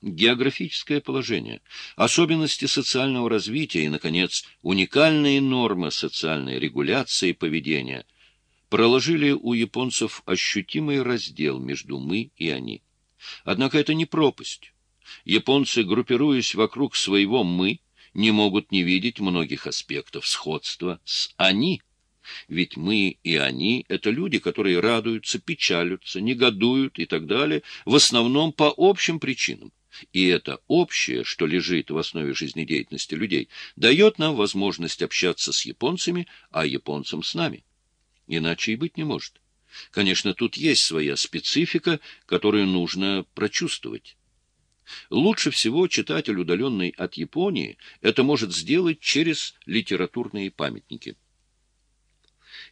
географическое положение, особенности социального развития и, наконец, уникальные нормы социальной регуляции поведения проложили у японцев ощутимый раздел между «мы» и «они». Однако это не пропасть. Японцы, группируясь вокруг своего «мы», не могут не видеть многих аспектов сходства с «они». Ведь мы и они — это люди, которые радуются, печалятся, негодуют и так далее, в основном по общим причинам. И это общее, что лежит в основе жизнедеятельности людей, дает нам возможность общаться с японцами, а японцам с нами. Иначе и быть не может. Конечно, тут есть своя специфика, которую нужно прочувствовать. Лучше всего читатель, удаленный от Японии, это может сделать через литературные памятники.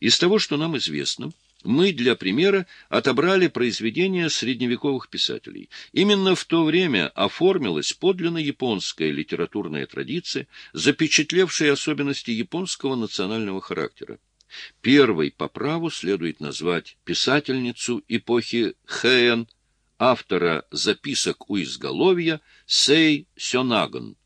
Из того, что нам известно, мы для примера отобрали произведения средневековых писателей. Именно в то время оформилась подлинно японская литературная традиция, запечатлевшая особенности японского национального характера. Первой по праву следует назвать писательницу эпохи Хээн, автора записок у изголовья Сей Сёнагон.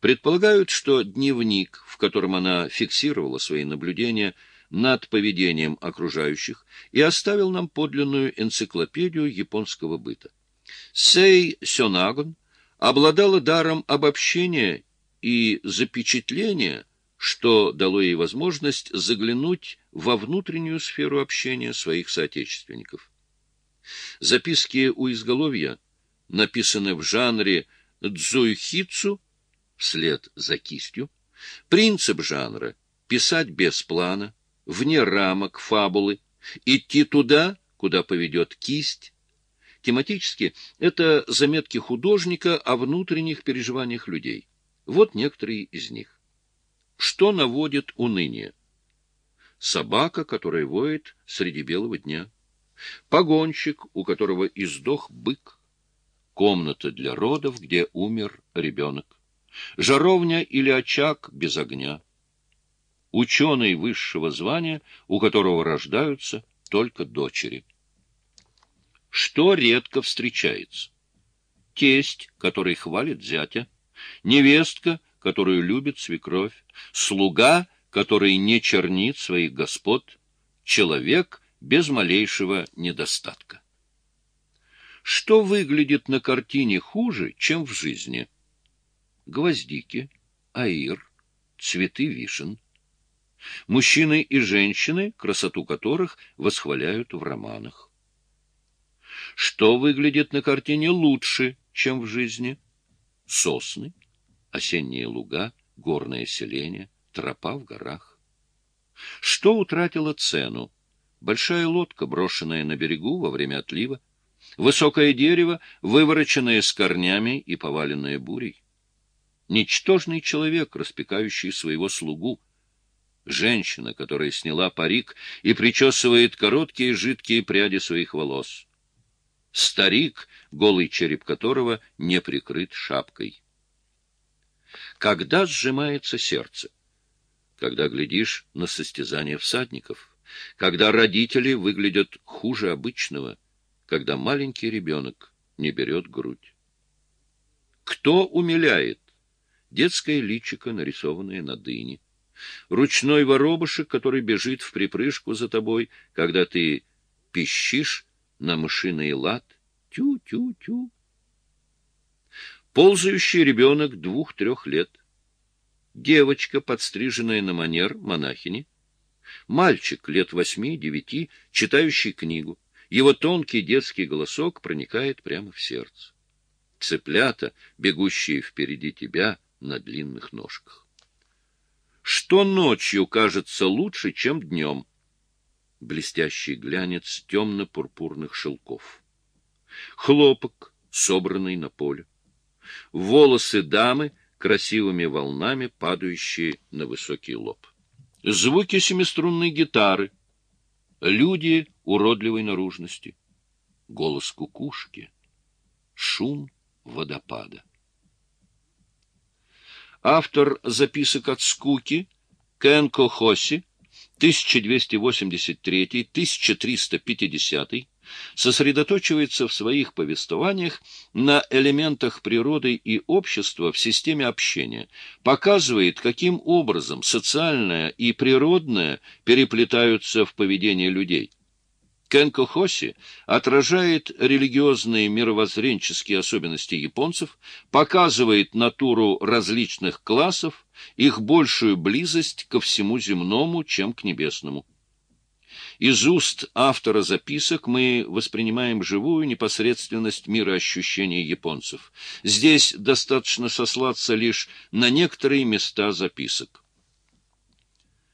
Предполагают, что дневник, в котором она фиксировала свои наблюдения над поведением окружающих, и оставил нам подлинную энциклопедию японского быта. Сей Сёнагон обладала даром обобщения и запечатления, что дало ей возможность заглянуть во внутреннюю сферу общения своих соотечественников. Записки у изголовья написаны в жанре дзуйхицу, вслед за кистью. Принцип жанра — писать без плана, вне рамок, фабулы, идти туда, куда поведет кисть. Тематически это заметки художника о внутренних переживаниях людей. Вот некоторые из них. Что наводит уныние? Собака, которая воет среди белого дня погонщик, у которого издох бык, комната для родов, где умер ребенок, жаровня или очаг без огня, ученый высшего звания, у которого рождаются только дочери. Что редко встречается? Тесть, который хвалит зятя, невестка, которую любит свекровь, слуга, который не чернит своих господ, человек, без малейшего недостатка. Что выглядит на картине хуже, чем в жизни? Гвоздики, аир, цветы вишен. Мужчины и женщины, красоту которых восхваляют в романах. Что выглядит на картине лучше, чем в жизни? Сосны, осенние луга, горное селение, тропа в горах. Что утратило цену? большая лодка, брошенная на берегу во время отлива, высокое дерево, вывороченное с корнями и поваленное бурей, ничтожный человек, распекающий своего слугу, женщина, которая сняла парик и причесывает короткие жидкие пряди своих волос, старик, голый череп которого не прикрыт шапкой. Когда сжимается сердце? Когда глядишь на состязание всадников — когда родители выглядят хуже обычного, когда маленький ребенок не берет грудь. Кто умиляет? Детское личико, нарисованное на дыне. Ручной воробушек, который бежит в припрыжку за тобой, когда ты пищишь на мышиный лад. Тю-тю-тю. Ползающий ребенок двух-трех лет. Девочка, подстриженная на манер монахини. Мальчик лет восьми-девяти, читающий книгу. Его тонкий детский голосок проникает прямо в сердце. Цыплята, бегущие впереди тебя на длинных ножках. Что ночью кажется лучше, чем днем? Блестящий глянец темно-пурпурных шелков. Хлопок, собранный на поле. Волосы дамы, красивыми волнами, падающие на высокий лоб звуки семиструнной гитары, люди уродливой наружности, голос кукушки, шум водопада. Автор записок от скуки Кенко Хоси 1283-1350 сосредоточивается в своих повествованиях на элементах природы и общества в системе общения, показывает, каким образом социальное и природное переплетаются в поведении людей. Кенко Хоси отражает религиозные мировоззренческие особенности японцев, показывает натуру различных классов, их большую близость ко всему земному, чем к небесному. Из уст автора записок мы воспринимаем живую непосредственность мироощущения японцев. Здесь достаточно сослаться лишь на некоторые места записок.